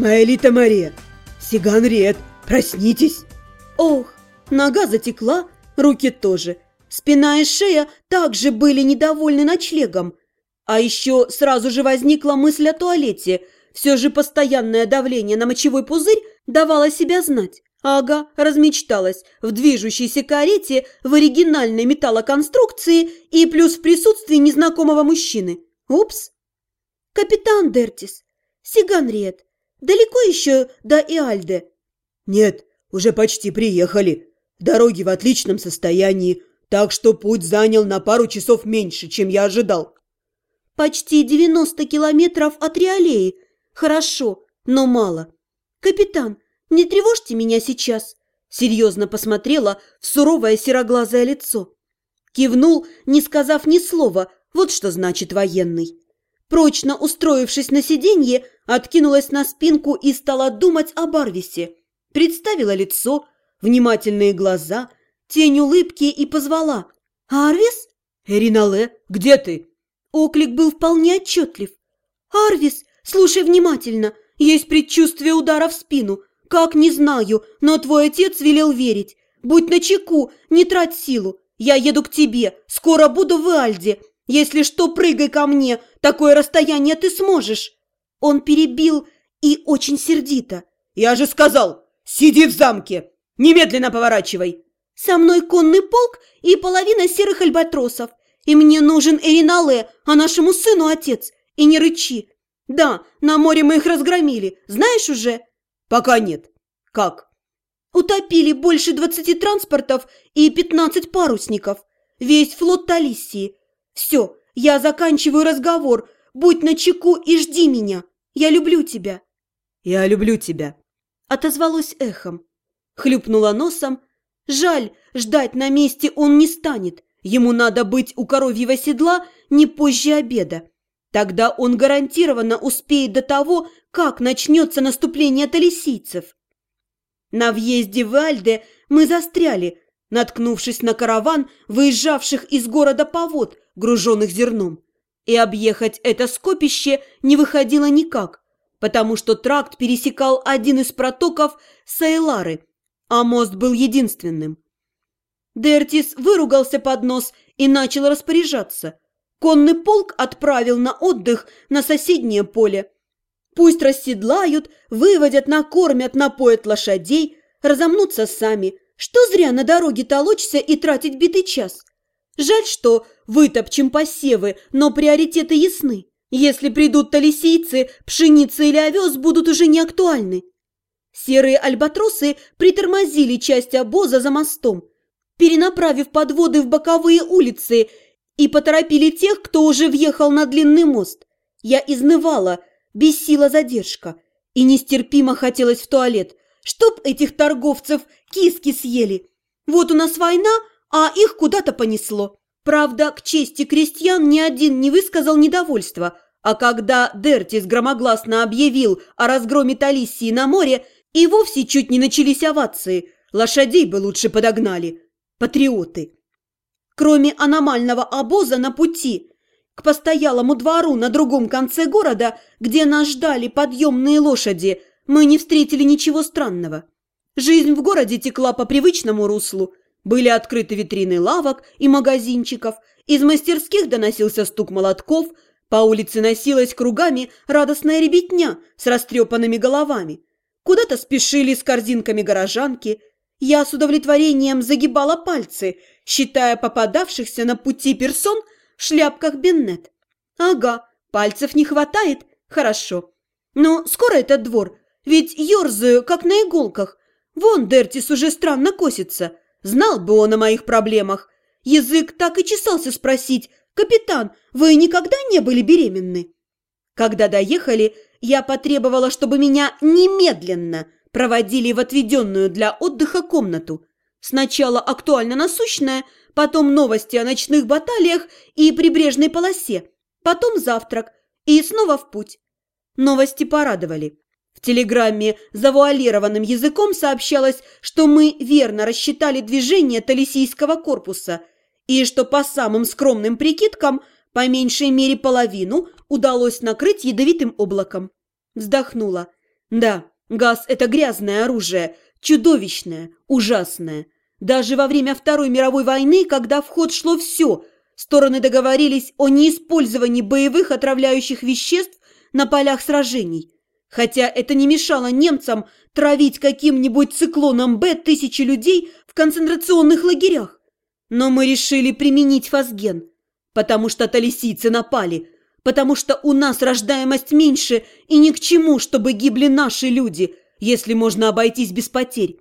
Маэлита Мария! Сиганриет, проснитесь!» Ох, нога затекла, руки тоже. Спина и шея также были недовольны ночлегом. А еще сразу же возникла мысль о туалете. Все же постоянное давление на мочевой пузырь давало себя знать. Ага, размечталась в движущейся карете в оригинальной металлоконструкции и плюс в присутствии незнакомого мужчины. Упс. Капитан Дертис, Сиганриет, далеко еще до Иальде? «Нет, уже почти приехали. Дороги в отличном состоянии, так что путь занял на пару часов меньше, чем я ожидал». «Почти 90 километров от Реалеи. Хорошо, но мало. Капитан, не тревожьте меня сейчас!» Серьезно посмотрела в суровое сероглазое лицо. Кивнул, не сказав ни слова, вот что значит военный. Прочно устроившись на сиденье, откинулась на спинку и стала думать о Барвисе. Представила лицо, внимательные глаза, тень улыбки и позвала. «Арвис?» «Эринале, где ты?» Оклик был вполне отчетлив. «Арвис, слушай внимательно, есть предчувствие удара в спину. Как, не знаю, но твой отец велел верить. Будь начеку, не трать силу. Я еду к тебе, скоро буду в Альде. Если что, прыгай ко мне, такое расстояние ты сможешь». Он перебил и очень сердито. «Я же сказал, сиди в замке, немедленно поворачивай». «Со мной конный полк и половина серых альбатросов. И мне нужен Эринале, а нашему сыну отец. И не рычи. Да, на море мы их разгромили, знаешь уже?» «Пока нет. Как?» «Утопили больше двадцати транспортов и пятнадцать парусников. Весь флот Талиссии. Все, я заканчиваю разговор. Будь начеку и жди меня. Я люблю тебя». «Я люблю тебя», — отозвалось эхом. Хлюпнула носом. Жаль, ждать на месте он не станет. Ему надо быть у коровьего седла не позже обеда. Тогда он гарантированно успеет до того, как начнется наступление талисийцев. На въезде в Альде мы застряли, наткнувшись на караван, выезжавших из города повод, груженных зерном. И объехать это скопище не выходило никак, потому что тракт пересекал один из протоков Сайлары, а мост был единственным. Дертис выругался под нос и начал распоряжаться. Конный полк отправил на отдых на соседнее поле. Пусть расседлают, выводят, накормят, напоят лошадей, разомнутся сами. Что зря на дороге толочься и тратить битый час. Жаль, что вытопчем посевы, но приоритеты ясны. Если придут талисийцы, пшеница или овес будут уже не актуальны. Серые альбатросы притормозили часть обоза за мостом, перенаправив подводы в боковые улицы и поторопили тех, кто уже въехал на длинный мост. Я изнывала, бесила задержка, и нестерпимо хотелось в туалет, чтоб этих торговцев киски съели. Вот у нас война, а их куда-то понесло. Правда, к чести крестьян ни один не высказал недовольства, а когда Дертис громогласно объявил о разгроме Талисии на море, и вовсе чуть не начались овации, лошадей бы лучше подогнали. Патриоты. Кроме аномального обоза на пути к постоялому двору на другом конце города, где нас ждали подъемные лошади, мы не встретили ничего странного. Жизнь в городе текла по привычному руслу. Были открыты витрины лавок и магазинчиков, из мастерских доносился стук молотков, по улице носилась кругами радостная ребятня с растрепанными головами. Куда-то спешили с корзинками горожанки. Я с удовлетворением загибала пальцы, считая попадавшихся на пути персон в шляпках Беннет. Ага, пальцев не хватает, хорошо. Но скоро этот двор, ведь ерзаю, как на иголках. Вон Дертис уже странно косится. Знал бы он о моих проблемах. Язык так и чесался спросить, «Капитан, вы никогда не были беременны?» Когда доехали, я потребовала, чтобы меня немедленно проводили в отведенную для отдыха комнату. Сначала актуально насущная, потом новости о ночных баталиях и прибрежной полосе, потом завтрак и снова в путь. Новости порадовали. В телеграмме завуалированным языком сообщалось, что мы верно рассчитали движение Талисийского корпуса и что по самым скромным прикидкам по меньшей мере половину удалось накрыть ядовитым облаком. Вздохнула. Да, газ – это грязное оружие, чудовищное, ужасное. Даже во время Второй мировой войны, когда в ход шло все, стороны договорились о неиспользовании боевых отравляющих веществ на полях сражений. Хотя это не мешало немцам травить каким-нибудь циклоном Б тысячи людей в концентрационных лагерях. Но мы решили применить фазген, потому что талисийцы напали, потому что у нас рождаемость меньше и ни к чему, чтобы гибли наши люди, если можно обойтись без потерь.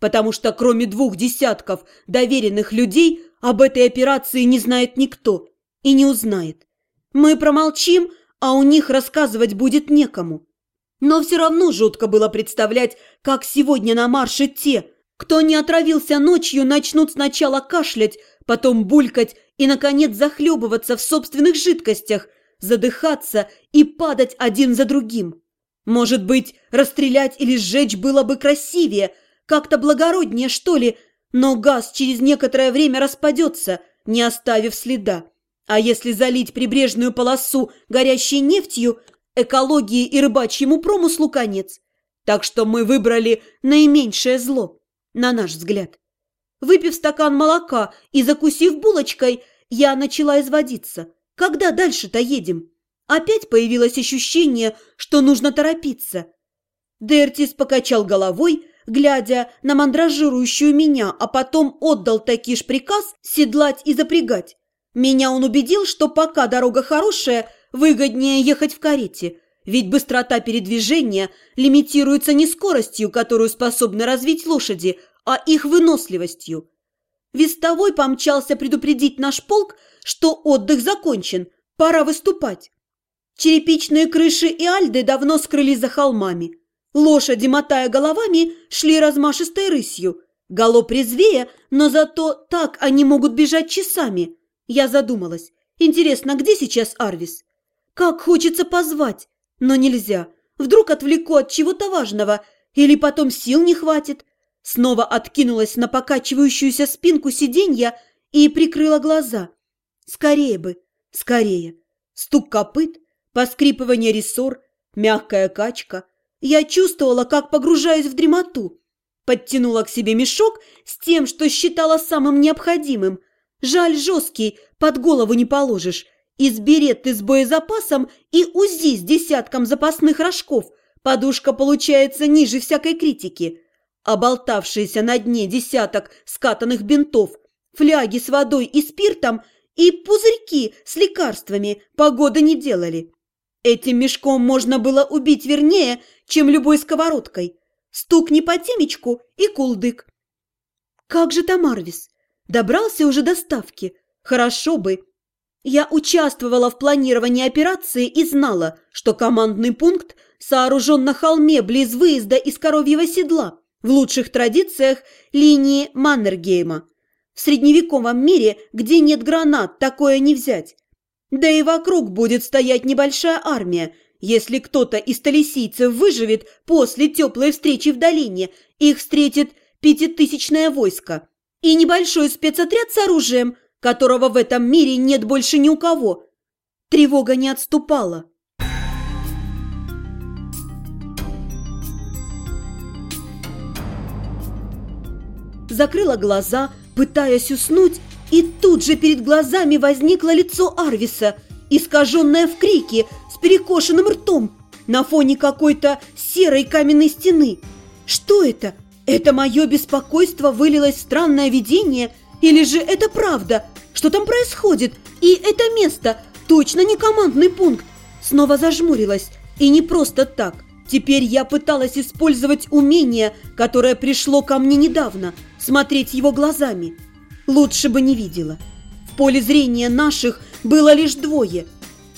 Потому что кроме двух десятков доверенных людей об этой операции не знает никто и не узнает. Мы промолчим, а у них рассказывать будет некому. Но все равно жутко было представлять, как сегодня на марше те, кто не отравился ночью, начнут сначала кашлять, потом булькать и, наконец, захлебываться в собственных жидкостях, задыхаться и падать один за другим. Может быть, расстрелять или сжечь было бы красивее, как-то благороднее, что ли, но газ через некоторое время распадется, не оставив следа. А если залить прибрежную полосу горящей нефтью, экологии и рыбачьему промыслу конец. Так что мы выбрали наименьшее зло, на наш взгляд. Выпив стакан молока и закусив булочкой, я начала изводиться. Когда дальше-то едем? Опять появилось ощущение, что нужно торопиться. Дертис покачал головой, глядя на мандражирующую меня, а потом отдал такиш приказ седлать и запрягать. Меня он убедил, что пока дорога хорошая – Выгоднее ехать в карете, ведь быстрота передвижения лимитируется не скоростью, которую способны развить лошади, а их выносливостью. Вестовой помчался предупредить наш полк, что отдых закончен, пора выступать. Черепичные крыши и альды давно скрылись за холмами. Лошади, мотая головами, шли размашистой рысью. Галоп резвее, но зато так они могут бежать часами. Я задумалась. Интересно, где сейчас Арвис? Как хочется позвать, но нельзя. Вдруг отвлеку от чего-то важного, или потом сил не хватит. Снова откинулась на покачивающуюся спинку сиденья и прикрыла глаза. Скорее бы, скорее. Стук копыт, поскрипывание рессор, мягкая качка. Я чувствовала, как погружаюсь в дремоту. Подтянула к себе мешок с тем, что считала самым необходимым. Жаль, жесткий, под голову не положишь из беретты с боезапасом и УЗИ с десятком запасных рожков подушка получается ниже всякой критики. Оболтавшиеся на дне десяток скатанных бинтов, фляги с водой и спиртом и пузырьки с лекарствами погоды не делали. Этим мешком можно было убить вернее, чем любой сковородкой. Стук не по темечку и кулдык. Как же там Арвис? Добрался уже до ставки. Хорошо бы. Я участвовала в планировании операции и знала, что командный пункт сооружен на холме близ выезда из Коровьего седла, в лучших традициях линии Маннергейма. В средневековом мире, где нет гранат, такое не взять. Да и вокруг будет стоять небольшая армия. Если кто-то из талисийцев выживет после теплой встречи в долине, их встретит пятитысячное войско. И небольшой спецотряд с оружием – которого в этом мире нет больше ни у кого. Тревога не отступала. Закрыла глаза, пытаясь уснуть, и тут же перед глазами возникло лицо Арвиса, искаженное в крике, с перекошенным ртом, на фоне какой-то серой каменной стены. Что это? Это мое беспокойство вылилось в странное видение – или же это правда? Что там происходит? И это место точно не командный пункт. Снова зажмурилась. И не просто так. Теперь я пыталась использовать умение, которое пришло ко мне недавно, смотреть его глазами. Лучше бы не видела. В поле зрения наших было лишь двое.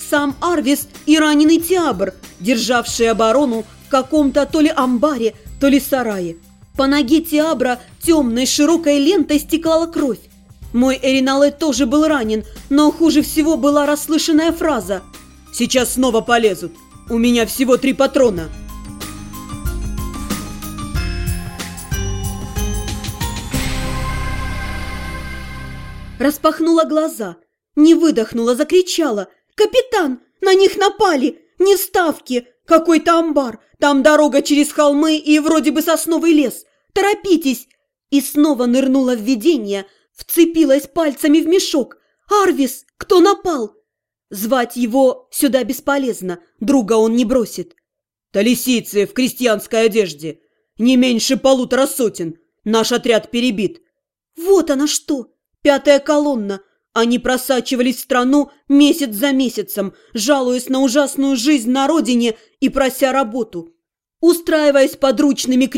Сам Арвис и раненый Тиабр, державший оборону в каком-то то ли амбаре, то ли сарае. По ноге Тиабра темной широкой лентой стекала кровь. Мой Эринале тоже был ранен, но хуже всего была расслышанная фраза «Сейчас снова полезут. У меня всего три патрона». Распахнула глаза, не выдохнула, закричала «Капитан, на них напали! Не вставки! Какой-то амбар. Там дорога через холмы и вроде бы сосновый лес. Торопитесь!» И снова нырнула в видение, вцепилась пальцами в мешок. «Арвис! Кто напал?» Звать его сюда бесполезно, друга он не бросит. «Да лисицы в крестьянской одежде! Не меньше полутора сотен! Наш отряд перебит!» «Вот она что! Пятая колонна!» Они просачивались в страну месяц за месяцем, жалуясь на ужасную жизнь на родине и прося работу. Устраиваясь подручными к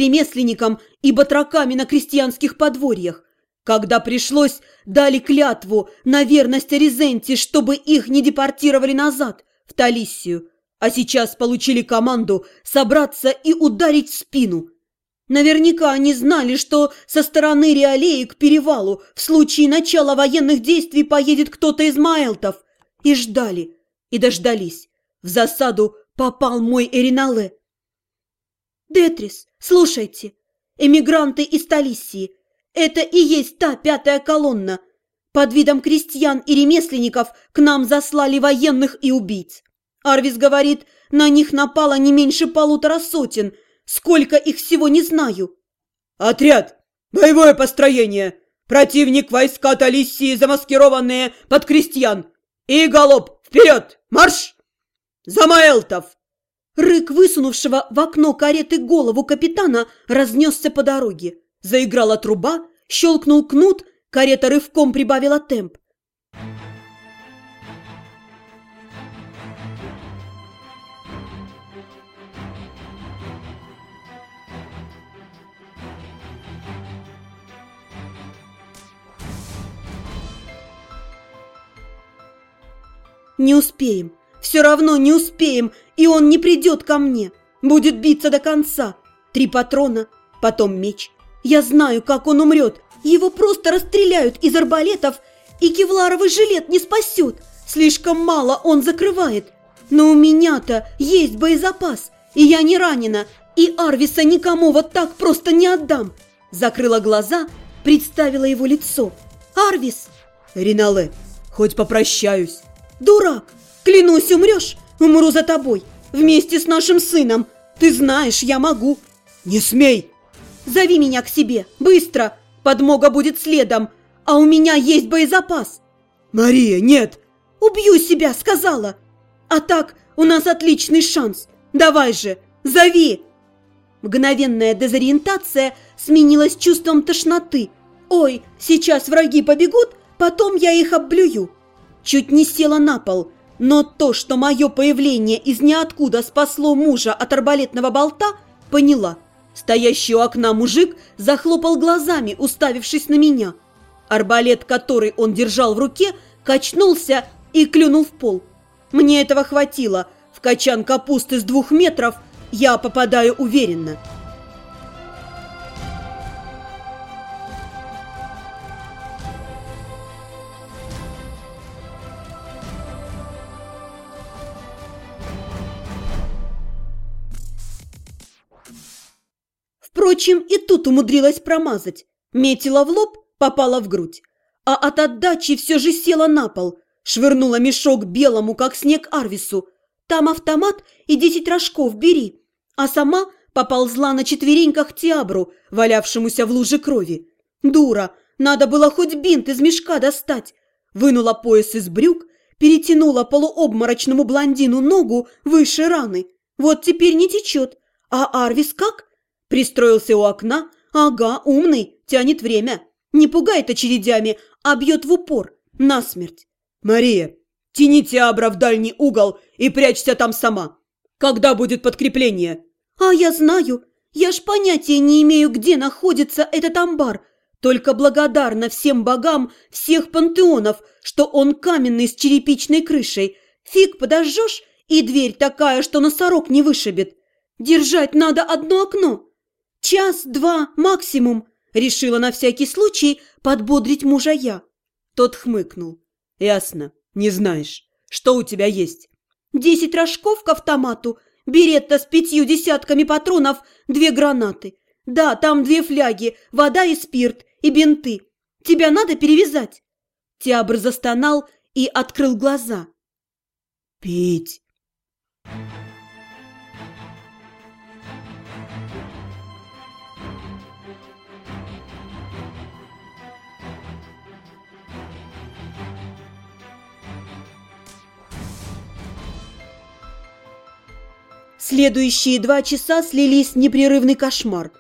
и батраками на крестьянских подворьях. Когда пришлось, дали клятву на верность Резенте, чтобы их не депортировали назад, в Талиссию. А сейчас получили команду собраться и ударить в спину – Наверняка они знали, что со стороны Реалеи к перевалу в случае начала военных действий поедет кто-то из Майлтов. И ждали, и дождались. В засаду попал мой Эринале. «Детрис, слушайте, эмигранты из Талиссии. Это и есть та пятая колонна. Под видом крестьян и ремесленников к нам заслали военных и убийц. Арвис говорит, на них напало не меньше полутора сотен – Сколько их всего не знаю. Отряд! Боевое построение! Противник войска Талиссии, замаскированные под крестьян! И галоп! Вперед! Марш! Замаэлтов! Рык высунувшего в окно кареты голову капитана разнесся по дороге. Заиграла труба, щелкнул кнут, карета рывком прибавила темп. Не успеем. Все равно не успеем, и он не придет ко мне. Будет биться до конца. Три патрона, потом меч. Я знаю, как он умрет. Его просто расстреляют из арбалетов, и кевларовый жилет не спасет. Слишком мало он закрывает. Но у меня-то есть боезапас, и я не ранена, и Арвиса никому вот так просто не отдам. Закрыла глаза, представила его лицо. Арвис! Ринале, хоть попрощаюсь. «Дурак! Клянусь, умрешь, умру за тобой, вместе с нашим сыном. Ты знаешь, я могу». «Не смей!» «Зови меня к себе, быстро! Подмога будет следом, а у меня есть боезапас!» «Мария, нет!» «Убью себя, сказала!» «А так, у нас отличный шанс! Давай же, зови!» Мгновенная дезориентация сменилась чувством тошноты. «Ой, сейчас враги побегут, потом я их обблюю!» чуть не села на пол, но то, что мое появление из ниоткуда спасло мужа от арбалетного болта, поняла. Стоящий у окна мужик захлопал глазами, уставившись на меня. Арбалет, который он держал в руке, качнулся и клюнул в пол. Мне этого хватило. В качан капусты с двух метров я попадаю уверенно. Впрочем, и тут умудрилась промазать. Метила в лоб, попала в грудь. А от отдачи все же села на пол. Швырнула мешок белому, как снег, Арвису. Там автомат и десять рожков бери. А сама поползла на четвереньках Тиабру, валявшемуся в луже крови. Дура, надо было хоть бинт из мешка достать. Вынула пояс из брюк, перетянула полуобморочному блондину ногу выше раны. Вот теперь не течет. А Арвис как? Пристроился у окна. Ага, умный, тянет время. Не пугает очередями, а бьет в упор, насмерть. Мария, тяните Абра в дальний угол и прячься там сама. Когда будет подкрепление? А я знаю. Я ж понятия не имею, где находится этот амбар. Только благодарна всем богам всех пантеонов, что он каменный с черепичной крышей. Фиг подожжешь, и дверь такая, что носорог не вышибет. Держать надо одно окно. «Час-два максимум!» – решила на всякий случай подбодрить мужа я. Тот хмыкнул. «Ясно, не знаешь. Что у тебя есть?» «Десять рожков к автомату, беретта с пятью десятками патронов, две гранаты. Да, там две фляги, вода и спирт, и бинты. Тебя надо перевязать?» Тиабр застонал и открыл глаза. «Пить!» Следующие два часа слились в непрерывный кошмар.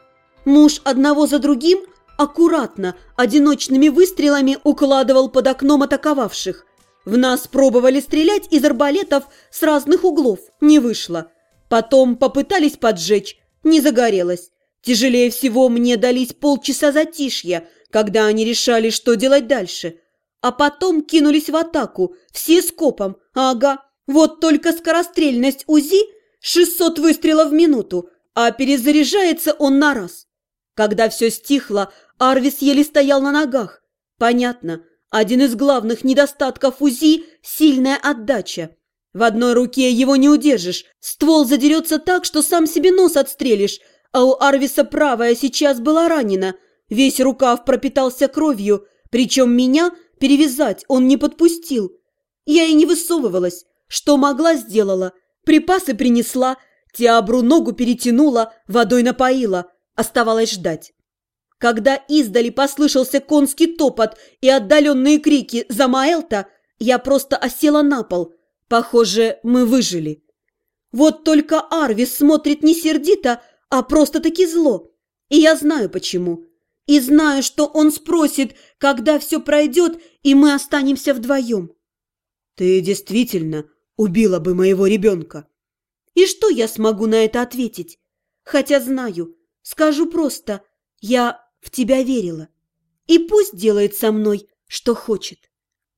Муж одного за другим аккуратно, одиночными выстрелами укладывал под окном атаковавших. В нас пробовали стрелять из арбалетов с разных углов, не вышло. Потом попытались поджечь, не загорелось. Тяжелее всего мне дались полчаса затишья, когда они решали, что делать дальше. А потом кинулись в атаку, все скопом. Ага, вот только скорострельность УЗИ 600 выстрелов в минуту, а перезаряжается он на раз. Когда все стихло, Арвис еле стоял на ногах. Понятно, один из главных недостатков УЗИ – сильная отдача. В одной руке его не удержишь, ствол задерется так, что сам себе нос отстрелишь, а у Арвиса правая сейчас была ранена. Весь рукав пропитался кровью, причем меня перевязать он не подпустил. Я и не высовывалась, что могла сделала. Припасы принесла, Тиабру ногу перетянула, водой напоила. Оставалось ждать. Когда издали послышался конский топот и отдаленные крики за Маэлта, я просто осела на пол. Похоже, мы выжили. Вот только Арвис смотрит не сердито, а просто-таки зло. И я знаю почему. И знаю, что он спросит, когда все пройдет, и мы останемся вдвоем. «Ты действительно убила бы моего ребенка?» И что я смогу на это ответить? Хотя знаю, скажу просто, я в тебя верила. И пусть делает со мной, что хочет.